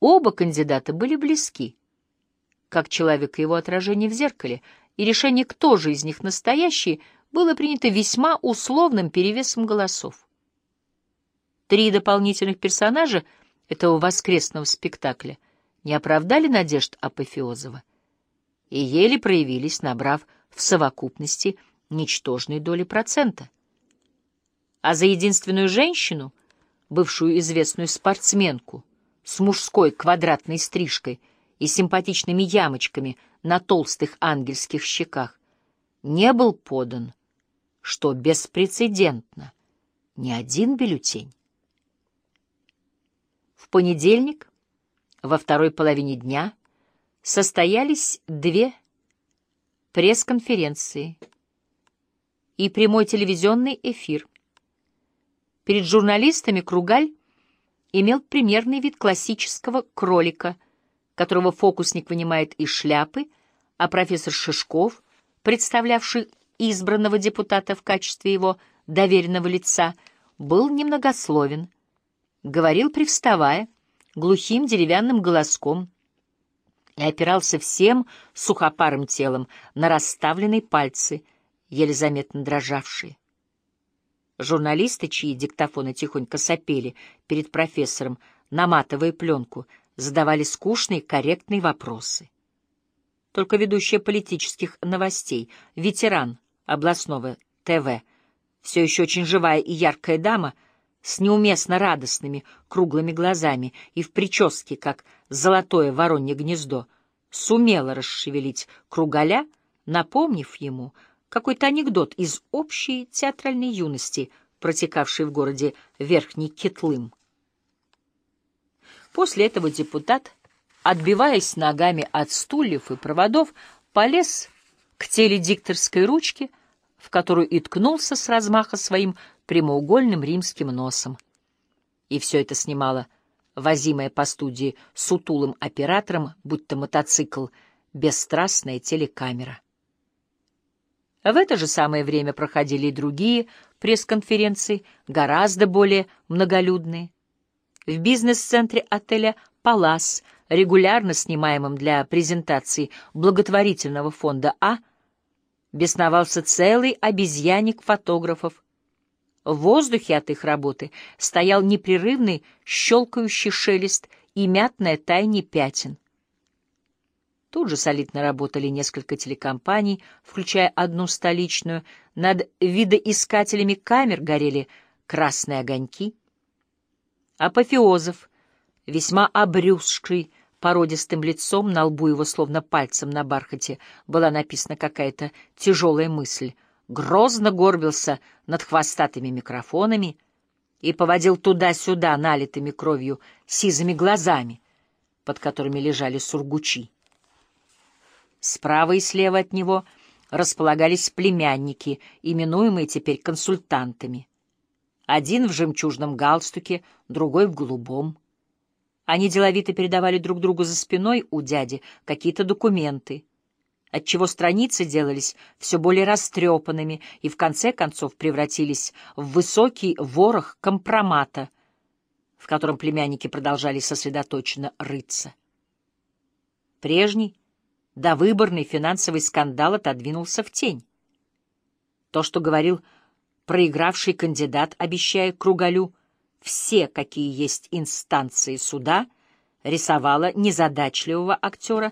Оба кандидата были близки, как человек и его отражение в зеркале, и решение, кто же из них настоящий, было принято весьма условным перевесом голосов. Три дополнительных персонажа этого воскресного спектакля не оправдали надежд Апофеозова и еле проявились, набрав в совокупности ничтожной доли процента. А за единственную женщину, бывшую известную спортсменку, с мужской квадратной стрижкой и симпатичными ямочками на толстых ангельских щеках, не был подан, что беспрецедентно, ни один бюллетень. В понедельник, во второй половине дня, состоялись две пресс-конференции и прямой телевизионный эфир. Перед журналистами Кругаль имел примерный вид классического кролика, которого фокусник вынимает из шляпы, а профессор Шишков, представлявший избранного депутата в качестве его доверенного лица, был немногословен, говорил привставая, глухим деревянным голоском и опирался всем сухопарым телом на расставленные пальцы, еле заметно дрожавшие. Журналисты, чьи диктофоны тихонько сопели перед профессором, наматывая пленку, задавали скучные, корректные вопросы. Только ведущая политических новостей, ветеран областного ТВ, все еще очень живая и яркая дама — с неуместно радостными круглыми глазами и в прическе, как золотое воронье гнездо, сумела расшевелить кругаля, напомнив ему какой-то анекдот из общей театральной юности, протекавшей в городе Верхний Китлым. После этого депутат, отбиваясь ногами от стульев и проводов, полез к теледикторской ручке, в которую и ткнулся с размаха своим прямоугольным римским носом. И все это снимало возимая по студии сутулым оператором, будто мотоцикл, бесстрастная телекамера. В это же самое время проходили и другие пресс-конференции, гораздо более многолюдные. В бизнес-центре отеля «Палас», регулярно снимаемом для презентации благотворительного фонда А, бесновался целый обезьянник фотографов, в воздухе от их работы стоял непрерывный щелкающий шелест и мятное таяние пятен. Тут же солидно работали несколько телекомпаний, включая одну столичную. Над видоискателями камер горели красные огоньки. Апофеозов, весьма обрюзший, породистым лицом, на лбу его словно пальцем на бархате была написана какая-то тяжелая мысль — грозно горбился над хвостатыми микрофонами и поводил туда-сюда налитыми кровью сизыми глазами, под которыми лежали сургучи. Справа и слева от него располагались племянники, именуемые теперь консультантами. Один в жемчужном галстуке, другой в голубом. Они деловито передавали друг другу за спиной у дяди какие-то документы — отчего страницы делались все более растрепанными и в конце концов превратились в высокий ворох компромата, в котором племянники продолжали сосредоточенно рыться. Прежний, довыборный финансовый скандал отодвинулся в тень. То, что говорил проигравший кандидат, обещая Кругалю все, какие есть инстанции суда, рисовало незадачливого актера